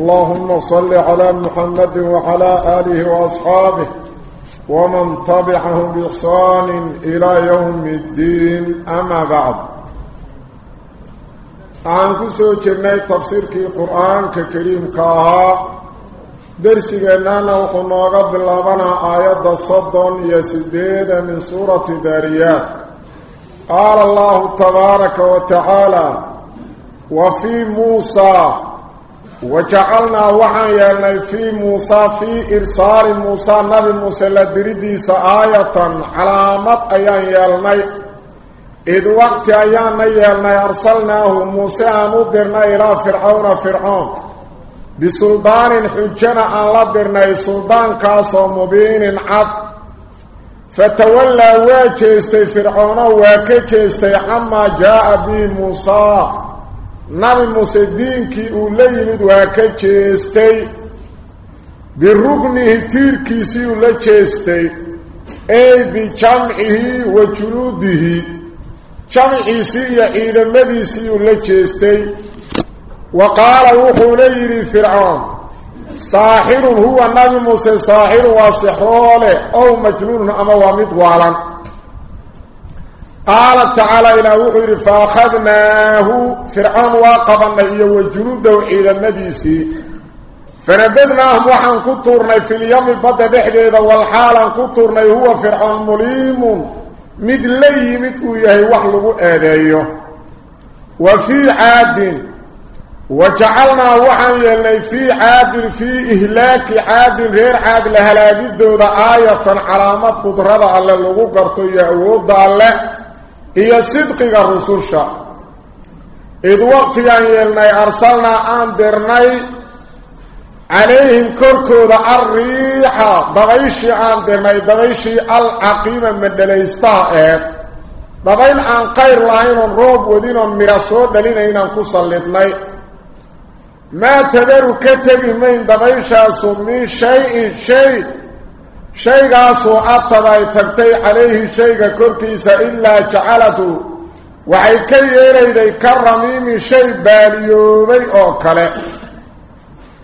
اللهم صل على محمد وعلى آله وأصحابه ومن تبعهم بإحسان إلى يوم الدين. أما بعد عن كسو جرني تفسير كي قرآن كريم كاها درسي أننا وقنوغا باللابنا آيات الصدن يسديد من سورة داريات قال الله تبارك وتعالى وفي موسى وجعلنا وحن يلني في موسى في إرسال موسى نبي موسى لدرديس آية علامة أيان يلني إذ وقت أيان يلني أرسلناه موسى ندرنا إلى فرعون فرعون. بسلطان حجنا أن لدرنا سلطان كاسو مبين عد. فتولى واجهستي فرعون واكجهستي عما جاء به موسى. نبي موسى دينكي أوليمد واكجهستي برغنه تيركيسي أوليجهستي أي بجمعه وجنوده جمعيسي يعيد المديسي أوليجهستي وقال وحوليري فرعون. ساحر هو النبي موسى ساحر وسحرول أو مجنون أما ومدوالا قال تعالى إلى وحير فأخذناه فرعون واقبنا إياه وجنوده إلى النبي فنبذناهم وحن كتورنا في اليوم بدا بحديدا والحالا كتورنا هو فرعون مليم. مدلي مدقويه وحلقوا آذيه وفي عاد وجعلنا وحن يلي في عاد في إهلاك عاد غير عاد لهلاقيد دودا آية علامة قدرة الله. إيا صدق الرسوشة إذ وقت يلي أرسلنا أندرني عليهم كركودا الريحة ضغيشي أندرني ضغيشي العقيمة من دليستاء ضغين عن قير لهين روب ودين مرسول دلين إنان كسلتني ما تدر كتب من شيء قاسو أطبع تبتي عليه شيء كركيس إلا جعلته. وحي كي يلي كرميم شيء باليوبي أوكله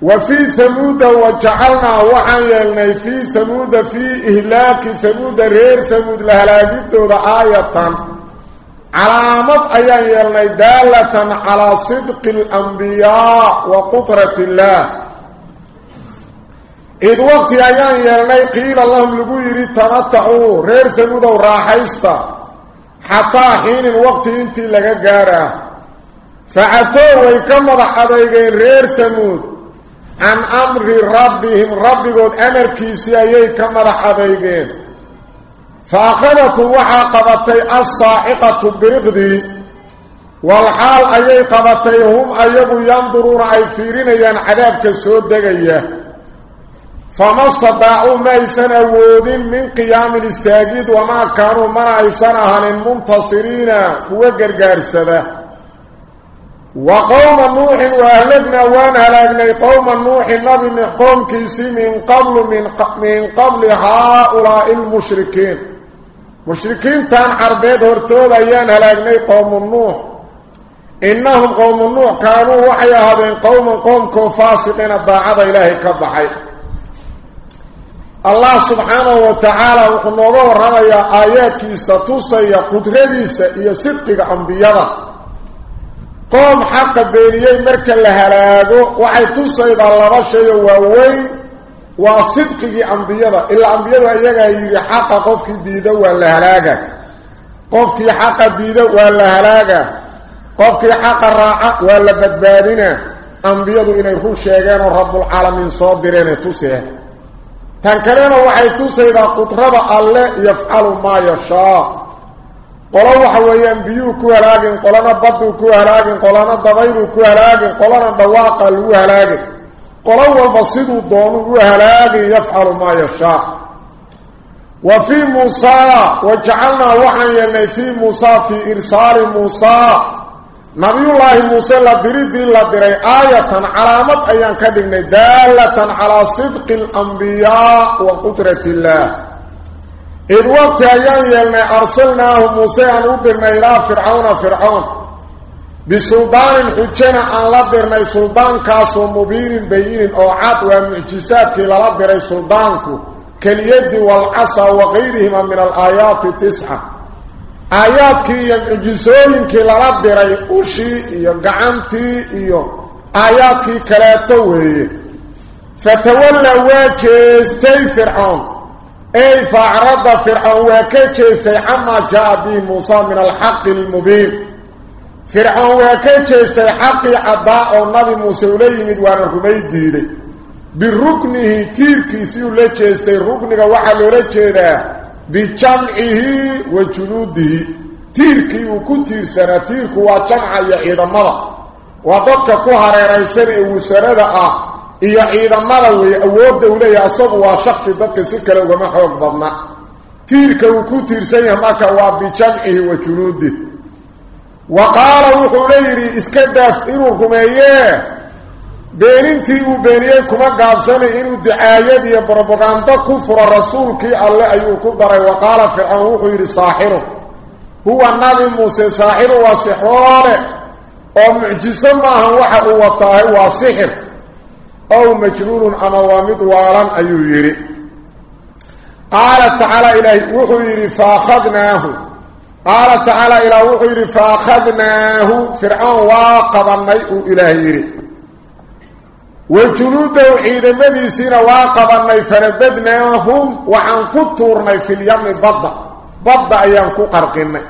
وفي ثمود وجعلنا وحن يلني في ثمود في إهلاك ثمود رير ثمود لهلاكته ذا آية علامات أيان يلني دالة على صدق الأنبياء وقطرة الله. إذ وقت أيان يلني قيل اللهم لقويري تمتعوا رير ثمود وراحيستا. حتى حين الوقت انتي لغا قارا. فعتوا ويكمض حديقين رير ثمود. عن أمر ربهم ربي قد أمر كيسي أيي كمض حديقين فأخذت وحا قبطي الصاعقة برقدي. والحال أيي قبطي هم أيبو ينظرون أي فيرين ين عذابك السود دقية فما استطاعوا ما يسنوودين من قيام الاستاجيد وما كانوا من يسنهن المنتصرين هو قرقارسده وقوم نوح وأهلكنا وان هلاكنا قوم نوح نبي قوم كيسي من قبل من, قبل هؤلاء المشركين. مشركين تان عربيد هرتود أيان هلاقني قوم النوح إنهم قوم النوح كانوا وحيا هذين قوم قوم كفاسقين الضاعة إلهي كبحي. الله سبحانه وتعالى وقنوضه ورمي آيات كيسا توسي قدرديسا إيا صدقك أنبياء قوم حق بينيين مركا لهلاقو وحي الله بشي ووين وصدقي أنبياء إلا أنبياء إياها يري حق قفك ديدا ولا هلاقا قفك حق ديدا ولا هلاقا قفك حق الراعة ولا بدبادنا أنبياء إنا يكون شيئان رب العالمين صادرين توسيه تنكرين وحي توسي إذا الله يفعل ما يشاء قلوا حوى ينبيو كوهلاقين قلنا بطو كوهلاقين قلنا دغير كوهلاقين قلنا دواق الوهلاقين قلوا البسيط الدون كوهلاقين يفعل ما يشاء وفي موسى وجعلنا وحيا في موسى في إرسال موسى نبي الله موسى لا دري دين لا دري إيه علامات ايان كدغن داله على صدق الانبياء وقدره الله اذ وقت ايان يلنا ارسلناه موسى ان ادرنا إلى فرعون فرعون بسلطان حجنا ان لدرنا سلطان كاس مبين بيين أو عاد ومعجسات كي لدرنا سلطانك كاليد والعصا وغيرهما من الآيات التسعه aayaadkii iyo mucjisooyinkii lala diray ushii iyo gacantii iyo aayaadkii kaleeto weeye fatawalla waa jeestay fircoon ey faacradda fircoon waa ka jeestay camaa jaa bihi muusa min alxaqi almubiin fircoon waa ka jeestay xaqii caddaa oo nabi muuse ula yimid waana rumay diiday biruknihi tiirkiisii uu la jeestay rukniga waxaa loola jeedaa bijamcihi wa junuudihi tiirkii uu ku tiirsanaa tiirku waa jamca iyo ciidamada waa dadka ku hareeraysan ee wasarada ah iyo ciidamada weeye awoodda uu leeyahay asagu waa shaksi dadka si kale ugama xoog badna tiirka uu ku tiirsan yahay marka waa bijamcihi wa junuudihi wa qaala wuxuu yidhi iska daaf inuu rumeeyee بينتي وبينيه كما قابسنا إنو دعاية دي بربغاندا كفر رسولك الله أيو كبرا وقال فرعون وحير ساحره هو النبي موسى ساحر وسحرانه ومعجزة معه وحق وطاه وسحر أو مجنون أنا ومدوارا أيو يري قال تعالى إلهي وحير فأخذناه قال تعالى إلهي وحير فأخذناه فرعون وقبناه إلهي يري وجنوده عيدمديسينا واقبناي فنبذناهم وعن كتورنا في اليم بضع بضع أيام كقرقنا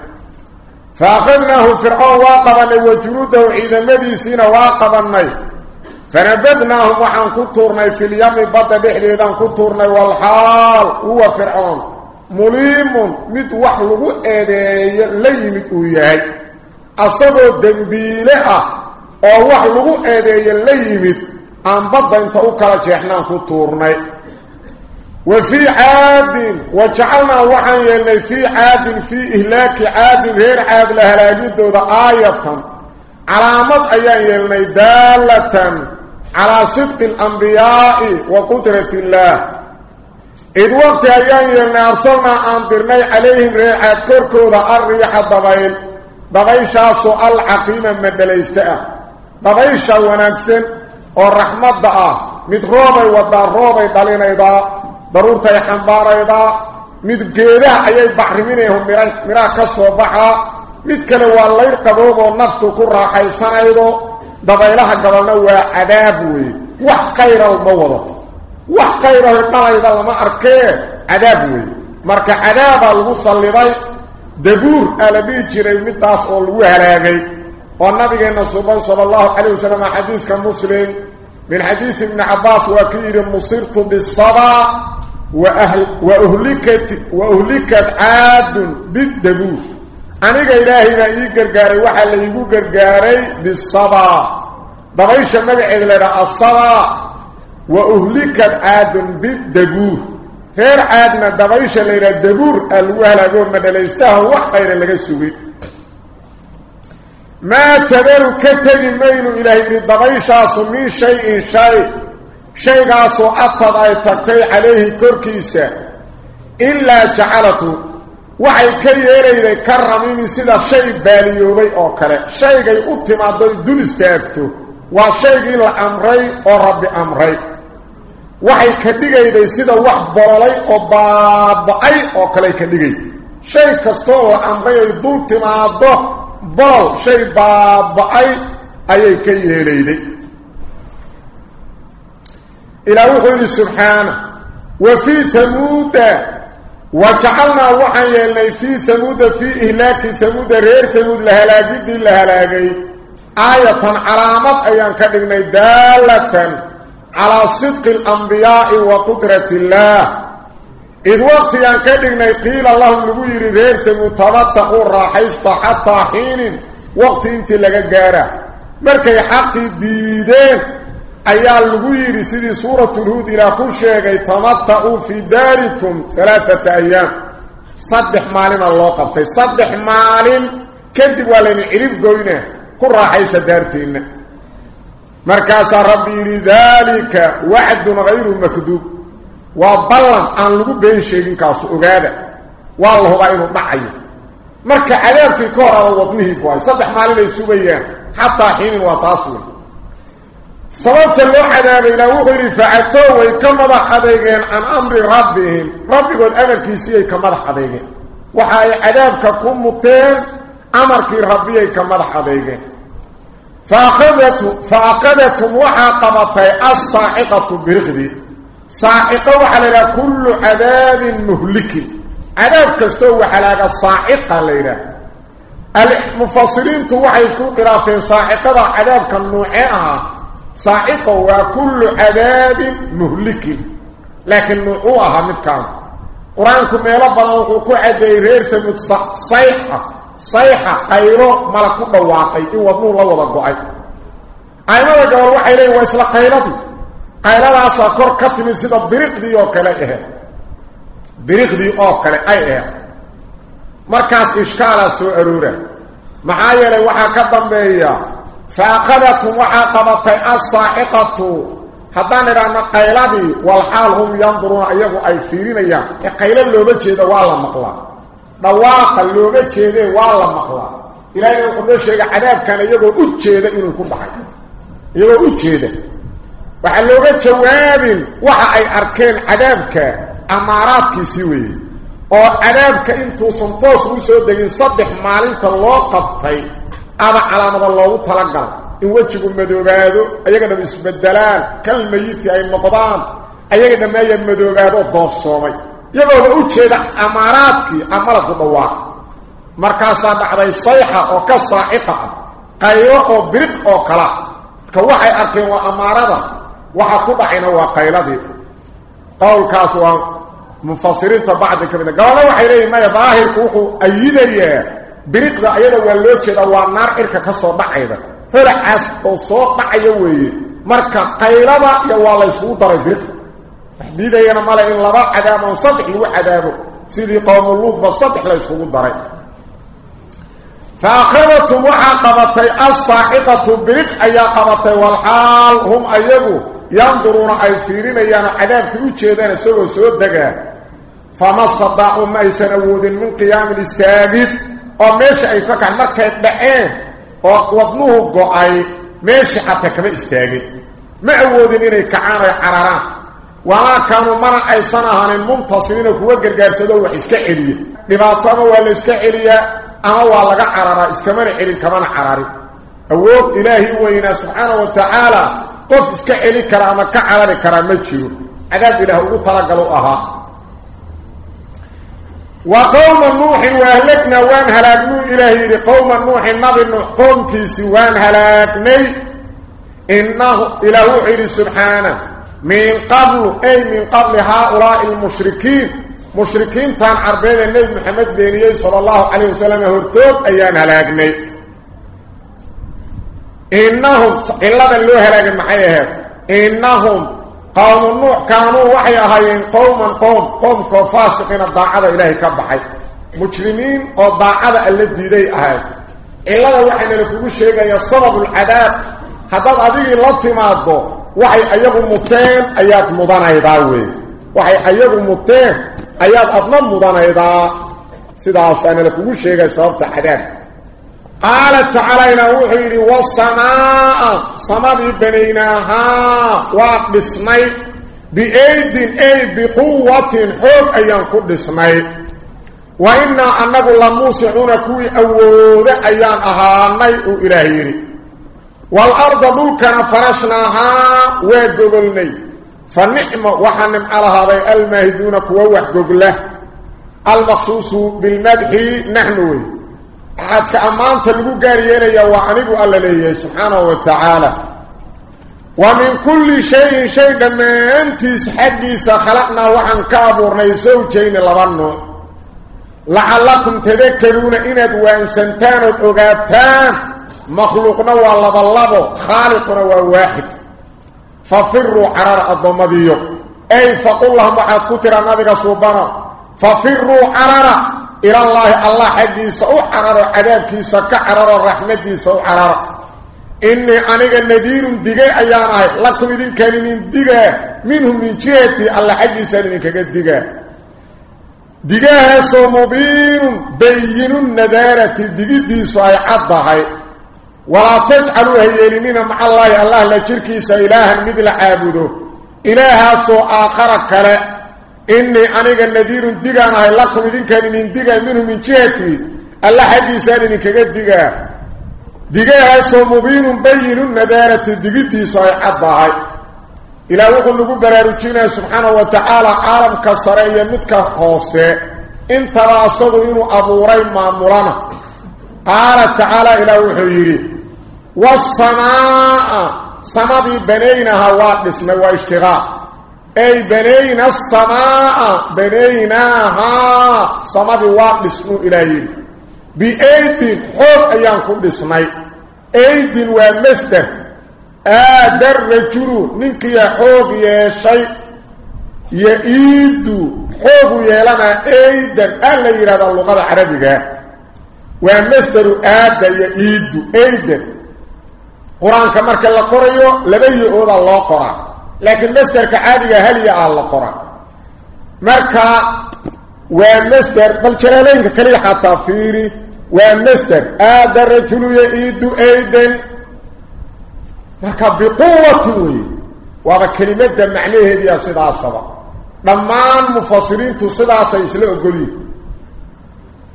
فأخذناه فرعون واقبناي وجنوده عيدمديسينا واقبناي فنبذناهم وعن كتورنا في اليم بضع بحديدان كتورنا والحال هو فرعون. مليم مد وحلو إيدي ليمد وياي. اصبو دنبيله أو وحلو إيدي ليمد ان بدنت أو كلا جهنا كتورني وفي عاد وجعلنا وحن يلي في عاد في اهلاك عاد غير عاد الهلاجد ودعايه علامات ايان يلي داله على صدق الانبياء وقدره الله اذ وقت ايان يلي ارسلنا انذرنا عليهم ريحه كركود الريح الضبين بغيشا سؤال عقيما ما بليستا بغيشا ونكسن oo raxmadda ah mid roobay wadaa roobay dhalinaydaa daruurtay xambaaraydaa mid geedaha ayay bacriminayhu mira midhaha ka soo baxaa mid kale waa layr qaboob oo naftu ku raaxaysanaydo dabaylaha gabalna waa cadaab weeye wax khayra ma wadato wax khayraho dhalayda lama arkee cadaab weeye marka cadaabaa lagu salliday dabuur aa la dhihi jiray midaas ونبينا صلى الله عليه وسلم حديث كمسلم من حديث ابن عباس وكير مصرت بالصبا وأهل وأهلكت, وأهلكت عاد بالدبوس إلهي ما يقرقاري وحل يقرقاري بالصبا ضغيش النبي لنا الصبا وأهلكت عاد بالدبوس غير عادنا ضغيش لنا الدبور الوهلا قول مدليستها وحقين لك السويد ما تذر كتغي ميل إلهي بالضغيشاس من شيء شيء شيء قاسو أطد أي تقتي عليه كركيسة. إلا جعلته. وحي كي يريد كرميني سيدا شيء باليوبي أو كلا شيء قي أتما دوي دون استيابته وشيء إلا أمري أو رب أمري. وحي كدقي سيدا وح برلي أو بابعي أو كلا كدقي شيء كستو أمري دول تماده بل شيء بابعي أي كي يليدي إلى وحيد سبحانه وفي ثمود وجعلنا وحي يلي في ثمود في إهلاك ثمود رير ثمود لهلاجد لهلاجي آية علامة أيان كدقنا دالة على صدق الأنبياء وقدرة الله إذ وقت ينكدنا قيل اللهم نقول ريرس متمتقوا راحيست حتى حين وقت انت لقى قارة. مركي حقي ديدين. أيال نقول سيدي سورة الهود إلى كل شيء تمتقوا في داركم ثلاثة أيام. صدح مالين الله قبطي. صدح مالين كذب ولن عرف قوينة. كل راحيست دارتين. مركز ربي لذلك وعد غير مكذوب. وبلن ان لو بين شيغين كاس اوغاده والله با انه دحايو marka cadaabkii ka hor wadnihi kuway saddex maalin ay sugayaan hatta xiin waa taasoo sababta loo cadaabayna wuxuu yiri facatoo way ka madax adeegeen an amri rabbihim rabbigood amarkiisii ay ka madax adeegeen waxa ay cadaabka ku muteen amarkii rabbi ay ka madax adeegeen فاخذت فاخذتهم وحاقبتي الصاعقه برغدي صاعقة وحلى كل عذاب مهلك. عذاب كستو وحلى الصاعقه ليرا المفسرين توحي يذكروا قرافين صاعقة عذاب كنوعها صاعقة وكل عذاب مهلك. لكن نوعها متكان قرانكم ميلا بلان cadeey reer samud sayxa sayxa qayro malaku dhawaaqay in wadnu la wada go'ay aymada gabal waxay leeyihiin waa isla qayladaasoo kor ka timid sida biriqdii oo kale ahe biriqdii oo kale ay ahe markaas ishkaalaa soo aroora maxaa yeelay waxaa ka dambeeya fa akhadatum waxaa qabatay assaaxiqatu haddaan idhaahno qayladii walxaal hum yanduruuna iyagu ay fiirinayaan ee qaylo looga jeeda waa la maqlaa dhawaaqa looga jeedee waa la maqlaa ilaahayna wuxuu noo sheegay cadaabkan iyagoo u jeeda inuu ku dhacay iyagoo u jeeda فحلوغة جوابين وحا اي اركين عذابك اماراتك سيوي أو عذابك انتو سنتوس ويسو دين صدح مالين تلو قبطي اما علامة الله تلقل ان وجه مدو بادو إيه قد اسم الدلال كلمة يتي اي مقضان إيه قد ما يمدو بادو الضوء صومي يقول اوتشي دا اماراتك امارك دواك مركزة بحضي صيحة أو كالصائقة قيوك أو برق أو كلا كواحي اركين واماراتك waxa ku dhacayna waa qayladii qowlkaas waa mufasiriinta bacdi ka mid gabadha waxay leeyihin maya daahirku wuxuu ayidayaa biriqda ayada waa loo jeedaa waa naar cirka ka soo dhacayda holacaas oo soo dhacaya weeye marka qaylada iyo waa la isugu daray biriqda wax diidayana male in laba cadaab oon saddex lagu cadaabo sidii qowmuluudba saddex la isugu daray فأخذتم وحا قبطي الصاعقة بريق أيا قبطي والحال هم أيقوا ينظرون أي فيرين أيانا عذاب في وجهدان سوى سوى دقا فما استطاعوا ما يسنوود من قيام الاستاذد وماشي أي فكا مركا يبدعين ووضنوه قعي. ماشي حتى كما استاذد ما أودين إني كعانا عراران وما كانوا منع أي سنة المنتصرين كوا قرقارسدوا وحسكا إليه لباطاما ولا إسكا إليه laga cararaa iskamana celin kamana cararin awood ilaahi weynaa subxaana wa tacaala قف اسك علي كرامه كعلي كرامه جيرو عقاب الله أو ترغلو أها وقوم نوح واهلكنا وان هلكنا إلى قوم نوح نبي نوح قوم في سوان هلكنا انه إلى وحي سبحانه من قبل اي من قبل هؤلاء المشركين مشركين تن عربين النبي محمد بن يسر الله عليه وسلم هرتوك ايان هلاقني إنهم إلا اللو هلاق المحيها إنهم قوم النوح كانوا وحي أهيين قوما قوم قوم كفاسقين الضاعة إلهي كبحي. مجرمين والضاعة التي دي أهي إلا وحي نلكو الشيء يصبب العذاب. حداد أذيك اللطمات وحي أيضا متين أيات مضانا يداوي وحي أيضا متين ayaad adna mudanaydaa sidaasaana lakugu sheegay sababta cadaabka قال تعالى أنا وحير والسماء سماء بنيناها واقل اسمي بأيد أي بقوة حق أيام قد اسمي وإنا أنك الله موسعون كوي أولا أيام أهاني إلهيري والأرض ملكا فرشناها ودبلني فنعم وحنم على هذا المهدونك ووحدق له. المخصوص بالمدح نحنوي حتى أمان تلقوا قاريين يا وعنقوا ألا ليه سبحانه وتعالى. ومن كل شيء شيء لما أنتس حديث خلقنا وحن كابورنا زوجين لبنو. لعلكم تذكرون إند وانسنتان وغابتان مخلوقنا والله خالقنا وواحد. ففروا عرار الضمديو. أي فقل لهم وحد كتر النبي صوبنا ففروا عرار إلى الله الله حديث أو عرار عذابك سكع عرار الرحمة سو عرار إني أنيق النذير دقاء أيانا لكم إذن كانين دقاء منهم من جهتي الله أنك قد دقاء دقاء سو مبين بين النذارة دقاء سوى عضها ولا تجعلوا هيالمين مع الله الله لا شركيس إلها مثل عابده. إلها سو آخر كلا. إني أنا النذير ديقى أنا هلاكم إذن كان إنين ديقى منه من جهتي. ألا حاجة إساني نكاقات ديقى ديقى هاي سو مبين بيّن النذارة ديقى تيسوهي عبّاهي إلا وقل نقول براروتينا سبحانه وتعالى عالم كسرية متك قوصة إنت راصدوا إنو أبو ريم مامورانا قال تعالى إلا وحيري والسماء سمضي بنينها واقلس نوا اشتغال. Banayna asamaa'a banaynaahaa samadii waa dhisnuu ilaah yidhi بأيد حوق أيام كل سني أيد ومستر آدر رجل منك يا حوق يا شيء. يا إيد حوق يا لنا أيد ألا يراد اللغة العربية. ومستر آدر يا إيد أيد قرآن كمرك الله قرأيه لبي أوضى الله قرآن لكن مستر كعادية هل يا الله قرآن مركا ومستر بل جلالين كلي حتى فيري. ومستر هذا الرجل يعيد ايدا. فكا بقوة وهذا كلمة معنيه دي صدا صدا دمان مفسرين تصدا سيسلا اقولي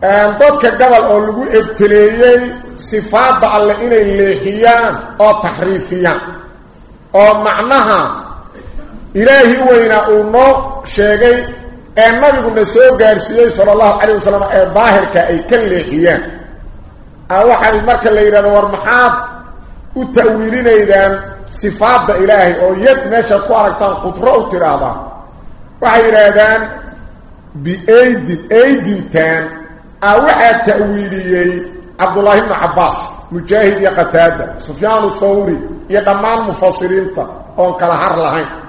آن ضدك قبل أو لغو ابتليي صفات الله إني الليحيان أو تحريفيان. أو إلهي وينا أمو شاكي أمامي قلنا سوء قارسيه صلى الله عليه وسلم أي ظاهر كأي كان لحيان أوحى المركة اللي إذا نور محاب التأويلين إذا صفات إلهي أو يتنشى طوارك طان قطرة وطرابة وحي إذا بأيد أيد كان أوحى التأويلي عبد الله بن عباس مجاهد يقتاد سفيان الثوري يدمان مفاصرين طان وانك لهر لهين.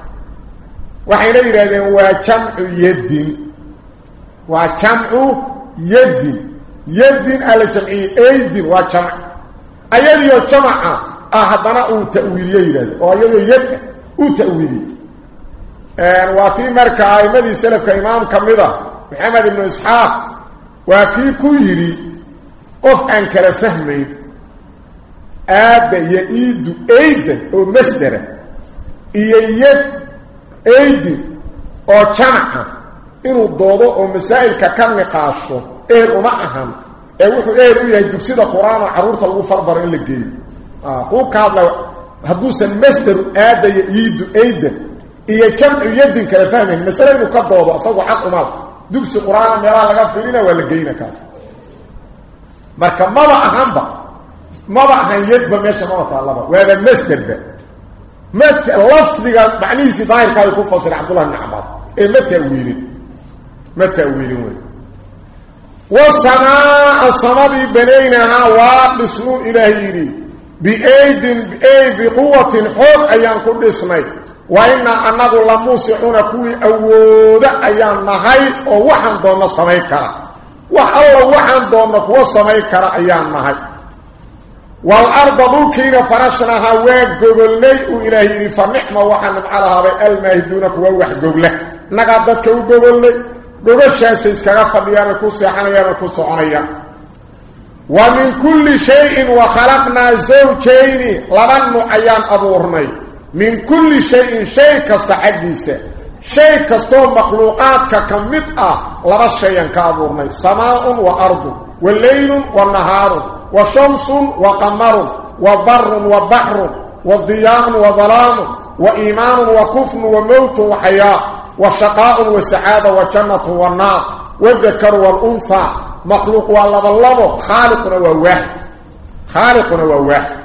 وحينا يرادين وجمع يد وجمع يد يد على جمع ايد وجمع ايد وجمع احدنا أو تأويلية يراد أو ايد يد أو تأويلية واتي مركا ايمدي سلفك امام كمدا محمد بن اسحاق واكي كويري قف انكر فهمي ابا يئيد ايد أو مستر إيه يد ايدي أو جمعه inuu doodo oo masaa'ilka ka niqaasho eer uma ahan ee wuxuu eer u yahay dugsida quraana caruurta lagu farbar in la geeyo ah uu ka hadla haduusan masdar aada iyo iidu ayda iyo jamcu yadin kala fahmayn masala inuu ka doodo asagoo xaq uma dugsi quraana meelaha laga fiirina waa la geeyna kaas marka maba ahanba maba ahan yadba meesha maba taalaba waa masdarba متى لفظك معنيه ظاهر كان يكون فصل عبد الله بن عباس. إيه متى ويلين متى ويلين والسماء السماء بنيناها وابسنوا إلهيني بأيد بأي بقوة حب أيان كل اسمي. وإن أنه لموسعون كوي أود أيان نهي ووحن دون السميكرة وحاول وحن دون كوى السميكرة أيان نهي والأرض ملكينا فرشناها وقبلني وإلهي فنحمة وحن على هذا المهدونك ووح قبله نقادتك وقبلني قبل سيسكا فضيانا كوسي حنيانا كوسي حنيانا ومن كل شيء وخلقنا زوجين لمن أيام أبورني من كل شيء شيء كستحديثة شيء كستو مخلوقات كمتأة لما شيئا كأبورني سماء وأرض والليل والنهار وشمس وقمر وبر وبحر وضياء وظلام وإيمان وكفن وموت وحياة وشقاء وسعادة وجنة والنار. والذكر والأنثى مخلوق والله بالله خالقنا وواحد خالقنا وواحد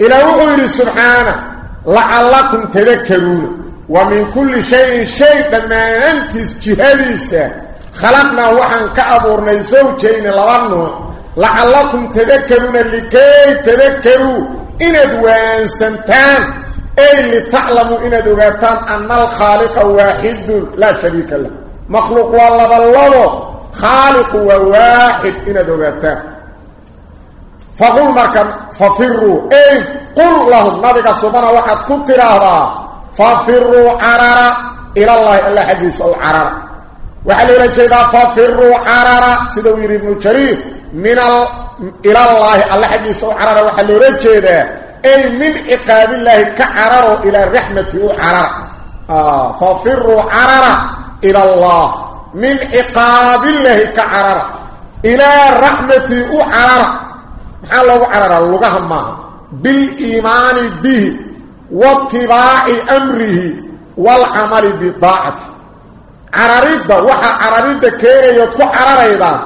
إلى وغير سبحانه لعلكم تذكرون. ومن كل شيء شيء لما أنت جهديسة. خلقنا وحن كأبورنا زوجين لغنه لعلكم تذكرون لكي تذكروا إن أدوان سنتان. أي لتعلموا إن أدوان أن الخالق واحد لا شريك له. مخلوق والله بالله. خالق وواحد إن أدوان فقل مركا ففروا. أي قل لهم. نبيك سبحانه وقد كنت هذا ففروا عرارا. إلى الله إلا حديث أو عرارا وحلو لجيدا ففروا عرارا سيدو يريد ابن جرير من ال... إلى الله. الا حديث أو عرارا وحلو لجيدا أي من عقاب الله كعرارا إلى رحمته عرارا آه ففروا عرارا إلى الله. من عقاب الله كعرارا إلى رحمته عرارا maxaa loogu cararaa lugaha maaha biliimaani bihi waatibaaci amrihi waalcamali bidaacati عرريده وحا عرريده كيريو تكو عرريدان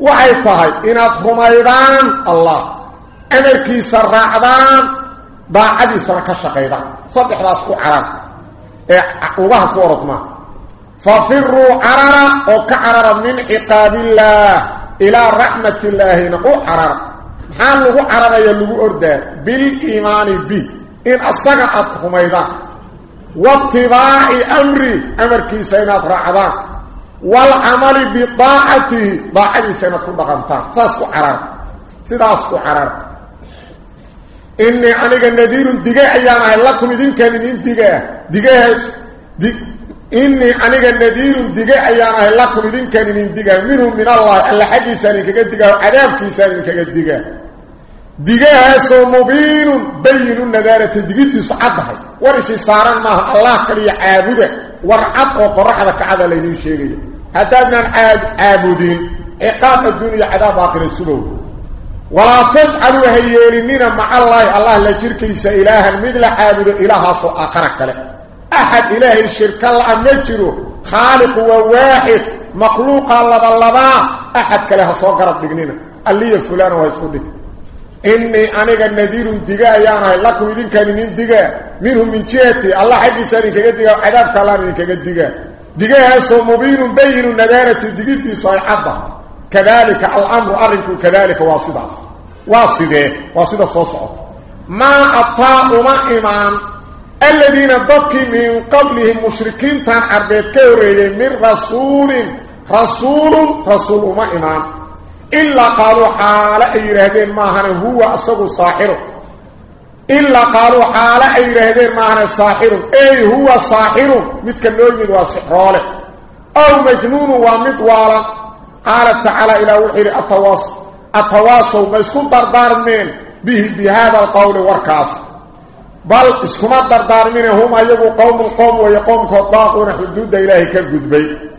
وحي طهي إناد خميدان الله أمركي سرعدان باعدي سركشقيدان صدح داس كو عرر الله كو عرطما ففروا عرر وكا من عقاب الله إلى رحمة الله نقو عرر حالو عرر يلو أرده بالإيمان بي إن أصدقات خميدان amarkiisa inaad raacdaan waalcamali bidaacatihi daacadiisa inaad ku dhaqantaan saas ku carar sidaas ku carar inii aniga nadiirun dige ayaan ahay lakum idinkan idin digaa digahaas إني أنيق النذير دقاء أيانا لكم إذن كان من دقاء منهم من الله ألا حقي سانين كقدقاء وعذابك سانين كقدقاء دقاء سو مبين بين النذارة دقيتي صعدها ورسي صاران ما الله كلي عابده ورعب وقرحة كعادة لين شيء هدادنا عابدين إقام الدنيا عذاب آخر السلو ولا تجعلوا هيالنين مع الله الله لا جركيس إلها مثل عابد إلها سوء آخرك له أحد إله الشرك الله مجره خالق وواحد مخلوق الله بالله أحد كلها صغرت بجنينة اللي فلان ويسودي إني أنا النذير دقاء يانا لكم إذن كان من دقاء. منهم من جهتي. الله حق ساري كدقاء عذاب كلامي كدقاء دقاء. هسو مبين بين النذارة دقيتي صيحة كذلك الأمر أرنك كذلك واصدة واصدة واصدة صوصة. ما أطاء ما إيمان. الذين ضدك من قبلهم مشركين تان عربيت كوريين من رسول. رسول. رسول ما إمام إلا قالوا حال أيرهدين ماهن هو أصغ صاحر إلا قالوا حال أيرهدين ماهن صاحر أي هو صاحر متكنوي من واسحراله أو مجنون ومدوالا قال تعالى إلى وحير التواصل التواصل ما يسكن دردار من به بهذا القول وركاس. بل اسكما دردارمين هم ايغو قوم القوم ويقوم كطاقون حدود إلهي كالقدبي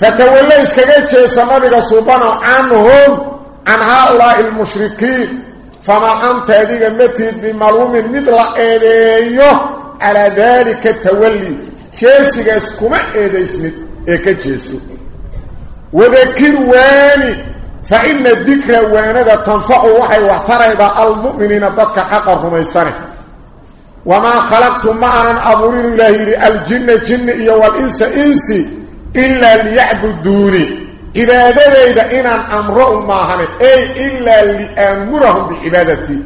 فتولى اسكما جيسا سبحانه عنهم عن هؤلاء المشركين. فما أنت هذه متد بمعلوم مثل إليه على ذلك التولي. كيسي اسكما إيديسني إيكا جيسو. وذكر واني. فإن الذكر وانذا تنفع وحي واحترى المؤمنين ضدك حقا رميسانه. وما خلقت معنا أبورين إلهي الجن جن والإنس إنسي. إلا ليعبدوني. إذا ذلك إن أمرهم معنا أي إلا لأمرهم بعبادتي.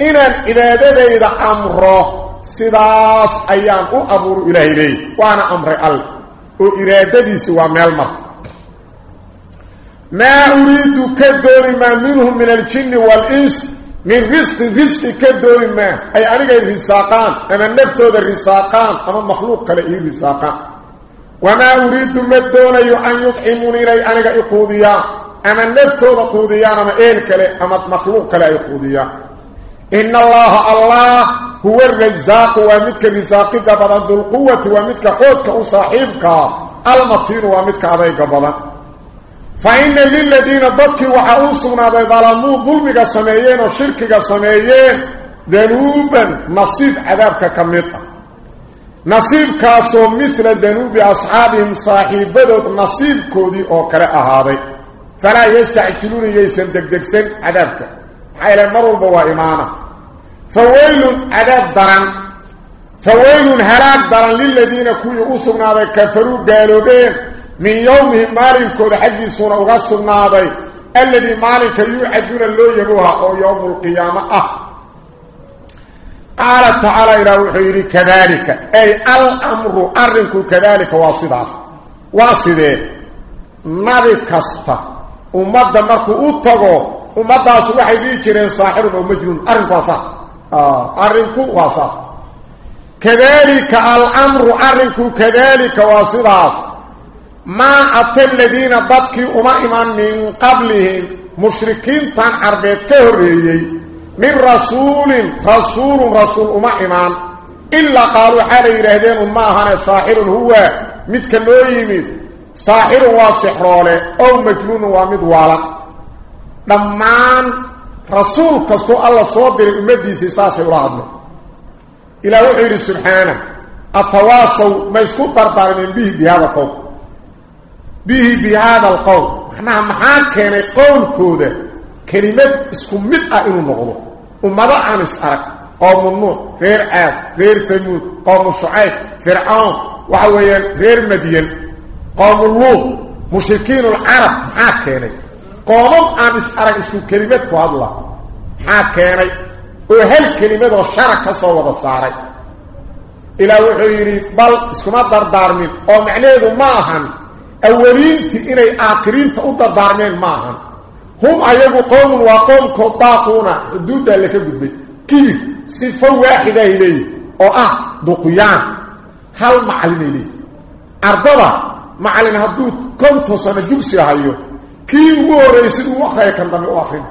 إن ذلك أمره سداس أيام أبور إلهي لي. وأنا أمر الله وإرادتي سوى ملمت ما أريد كدور ما منهم من الجن والإنس. من رزق رزق كدور ما. أي أنا الرزاقان أما نفتو ذا الرزاقان. أما مخلوق كالإيه الرزاقان وما أريد مدون أن يطعموني لي أنا إقوديا أما نفتو ذا قوديا أما إيه كالي أما مخلوق كالإيه إقوديا إن الله الله هو الرزاق ومتك الرزاق قبضا ذو القوة ومتك حوتك وصاحبك المطين ومتك أبيك بضا فإن للذين ضدك وحاوصنا بظلموا ظلمك سميين وشركك سميين. ذنوبا نصيب عذابك نصيب كاسو مثل ذنوب أصحابهم صاحبات نصيب كودي أو كراء هذا فلا يستعجلون يسن دكدكسن عذابك حيلا مروا بوا إيمانا فويل عذاب درن فويل هلاك درن للذين كوي أسرنا كفروا قالوا بين من يومهم مالك كود حقي سنة وغسرنا الذي مالك يوعدون اللو يبوها أو يوم القيامة أه قال تعالى إلى وحيري كذلك. أي الأمر أرنك كذلك واصدات واصده. نبي كستا ومدى مركو أتغو ومدى سوحي بيجرين صاحر ومجنون. أرنك واصح آه أرنك واصح كذلك الأمر أرنك كذلك واصدات ما أتى الذين ضدكي أما إيمان من قبلهم. مشركين تان عربيت من رسول رسول رسول أما إيمان. إلا قالوا حال يرهدين أما هنا ساحر هو. متكلو يمين ساحر وسحرولي أو مجنون ومدوالا دمان رسول كستو الله صدر الأمدي سيساسي ورادنا إلى وحير سبحانه. التواصل ما يسكو من به بهذا القول. به بهذا القول. إحنا محاك كان قول كوده. كلمة اسكو وماذا عن أسألك؟ قوم النوح غير عاد غير ثمود قوم الشعيب فرعون وحويا غير مدين. قوم اللوط مشركين العرب كان قوم عن كلمة كواد الله محاك كان وهل كلمة الشرك صوت الصاري إلى وحيري بل اسكو ما دردار من أو معنيه معهم أولينتي إني آخرين تأدى دارمين معهم هم أيضا قوم وقوم كطاقون حدودا لك قدبي كيف؟ صفة واحدة إليه أو أه دقيان. هل معلن إليه أرضبا. معلن هدود كنت سنة جبسي هايو كيف هو رئيسي وخيا كان دمي أخرين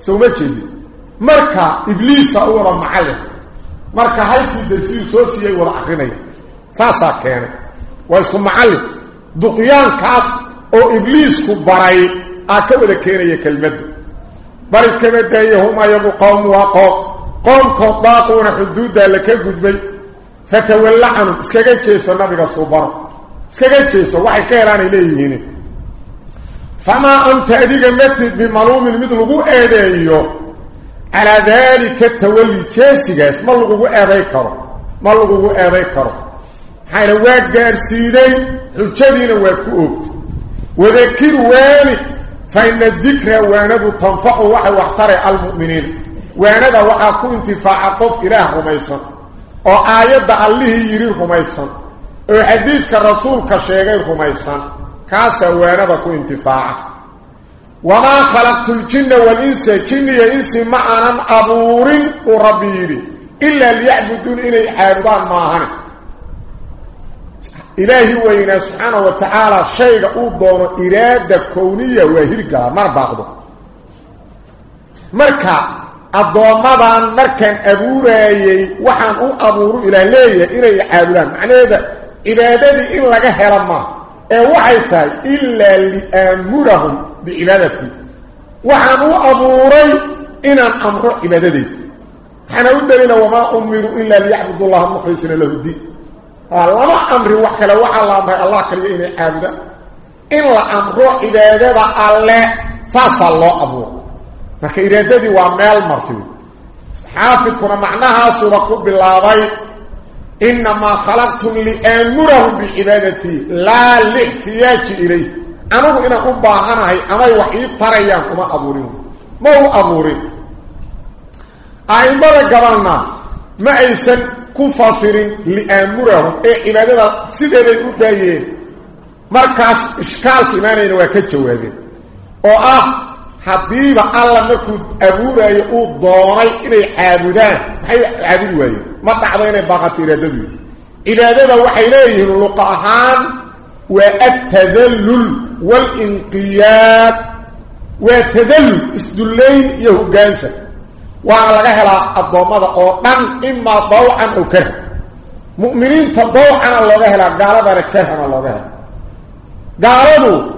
سو ما تشيدي مركا إبليس أولا معلن مركا هايكي درسيو سوسيا ولا أخرين فاسا كان ويسكو معلن duqyaankaas oo ibliisku baray آه، اكو ذا كينيا كلمه بارس كما دايهم ايو قوم وقوم قوم قطاطون حدود لك غدبي فتولعن سكجيس النبي صبر سكجيس وحي كيران ليهين فما أنت ادي مت بمعلوم مثل ابو ايديو على ذلك التولي تشيسك اسم لوغو ايداي كرو ما لوغو ايداي كرو حيل واد غير سيدي. حجدين واد كو وذكر والد فإن الذكر وانده تنفع وحي واحترع المؤمنين. وانده وحاكو انتفاع قف إله رميسا وآيات الله يرير رميسا وحديث كالرسول كشيغير رميسا كاسا وانده كو انتفاع وما خلقت الجن والإنس جن يئنس معنا أبور وربيري. إلا ليعبدون إلي عابدان ماهنه إلهي وإنا سبحانه وتعالى شيء أوضون إرادة كونية وهرقة مرباقضه مركا الضوامضان مركا أبوراي وحان أو أبورو إلى ليه إلي عادلان معنى هذا إرادة إن لغا هلما وحيتا إلا لأمرهم بإرادتي. وحان أو أبوري إن أمر إرادتي حنا ودلنا وما أمروا إلا ليعبدوا الله مخلصين له الدين. Lama amri wax kale waxa la amray allah kaliya inay caabda in la amro ibaadada alle saasa loo abuuro marka iraadadii waa meel martay xaafidkuna macnahaasuba ku bilaabay inamaa khalaqtum liamurahum bicibaadatii laa lixtiyaaji ilay anigu inaan u baahanahay amay wax ii tarayaan kuma abuurin ma u abuurin a'immada gabalna ma aysan كفاصر لأمرهم إيه عبادة سيدة الأدايين مركز إشكال كمانين وكتشوابين وآه حبيبة الله نكو أبورا يقول دوني إلي عابدان حي عابد وي ما تعضين باقة إرادة إرادة وحيليه اللقاحان والتذلل والإنقياد والتذلل اسدلين وعلى غهلا الضوامضة أوطان إما ضوعا أو كره مؤمنين تضوعا الله غهلا قالوا ذلك كرهنا الله غهلا قالوا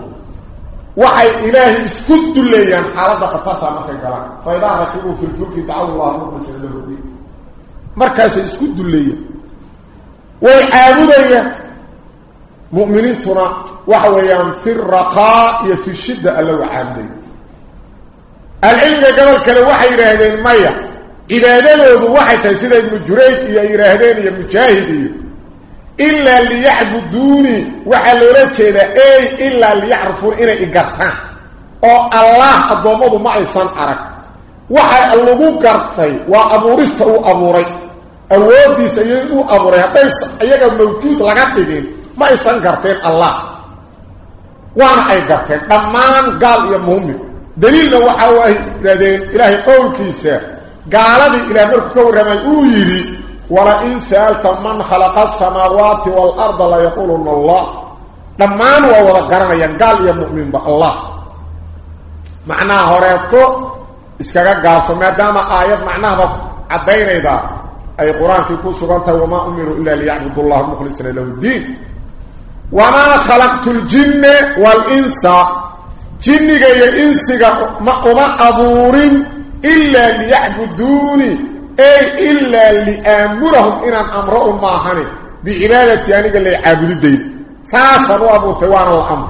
وحي إلهي اسكدوا لي عن قطرتها ما في قرآن فإذا ركبوا في الفلك دعوا الله مخلص له الدين مركز اسكدوا لي ويحاولوا مؤمنين ترى وحويان في الرخاء في الشدة ألو عامدين العلم قبل كلا وحي رهدين مية إذا دلوا بوحي تنسيد ابن جريت يا رهدين يا مجاهدين. إلا اللي يحبدوني وحي لولاك إذا أي إلا اللي يعرفون إنا إقرطان أو الله أضمده معي صنعرك وحي اللبو كرطي وأمورسته أموري. أولي سيئنه أموري. حتى يساعدك موجود لغتدين ما يصنع كرطين الله. وأنا أي كرطين أمان قال يا مهمي دليلنا وحاوا إلهي إلهي قول قال قالت إلى مركو رمي أويري ولا إن سألت من خلق السماوات والأرض لا يقول إن الله. لما أنه أولا قرن ينقال يا مؤمن با الله. معنى هوريتو إسكاك قاسو ما دام آيات معناها عبين إذا. أي قرآن في كل سوره وما أمروا إلا ليعبد الله مخلصنا له الدين. وما خلقت الجن والإنسى جنك يا إنسك ما أبور إلا ليعبدوني. أي إلا لأمرهم إن أمرهم معهني بإلالة يعني قال لي عبد الدين ساسروا أبو توان والأمر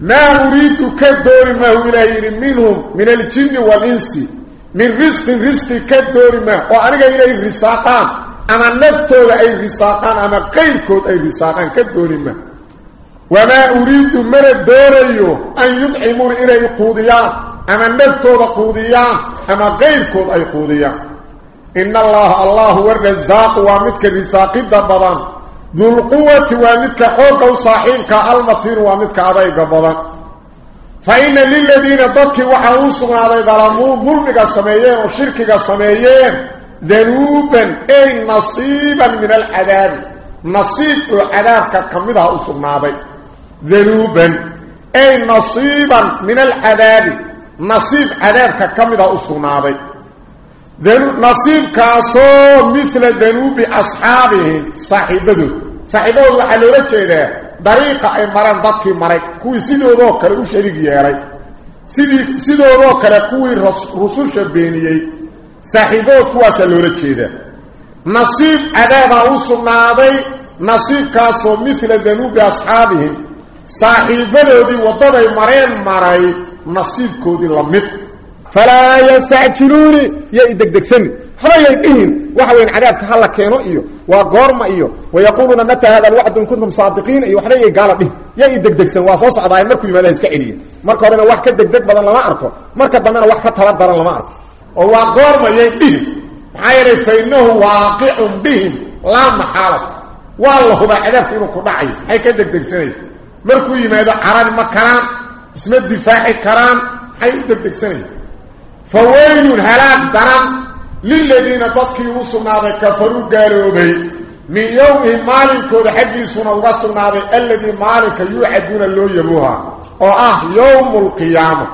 ما أريد كدور ما هو إليه منهم من الجن والإنس. من رزق رزق كدور ما. وأنا قال إليه رساقان أما نفتو لأي رساقان أما قيل كوت أي رساقان كدور ما. وما أريد من الدوري أن يدعمون إليه قوضيا أما النفتو ذا قوضيا أما غير كوض أي قوضيا إن الله الله والرزاق ومتك بساقي دبضا ذو القوة ومتك حوق وصاحينك المطير ومتك عضي دبضا فإن للذين ضدك وحاوصوا عضي ظلمون ظلمك السمايين وشركك السمايين ذنوبا أي نصيبا من العذاب. نصيب العذاب كمدها أصبنا عضي ذنوبا أي نصيبا من العذاب. نصيب عذابك كم إذا أصنابي نصيب كاسو مثل ذنوب أصحابه. صاحبه. صاحبه الله على رجعه ده دريقة أي مران ضدك مرك كوي سيدو روكر وشريك ياري. سيدو روكر كوي رسول شبينيه صاحبه كواسا لرجعه ده نصيب عذابه أصنابي نصيب كاسو مثل ذنوب أصحابه. Saaxiibadoodii waddaday mareen maray nasiibkoodii la mid. Falaa yastacjiluuni yo idegdegsani waxba yay dhihin. Waxa weyn cadaabka hala keeno iyo waa goorma iyo wayaquuluuna mata hada alwacdu in kuntum saadiqiina iyo waxba yay gaala dhihin. Yo idegdegsan waa soo socdaay markuu yimaada iska celiya marka horena wax ka degdeg badan lama arko. Marka dambena wax ka tala daran lama arko. Oo waa goorma yay dhihin. Maxaa yeelay fa waaqicun bihim laa maxaalad waa la hubaa cadaabka inuu ku dhacayo maxay ka degdegsanaya markuu yimaado carari ma karaan isma difaaci karaan maxay u degdegsanaya فويل halaag daran للذين dadkii waa u sugnaaday كفروا gaaloobay من يوم maalinkooda xaggiisana waa u sugnaaday الذي maalinka يوعدون loo yaboohay oo ah يوم القيامة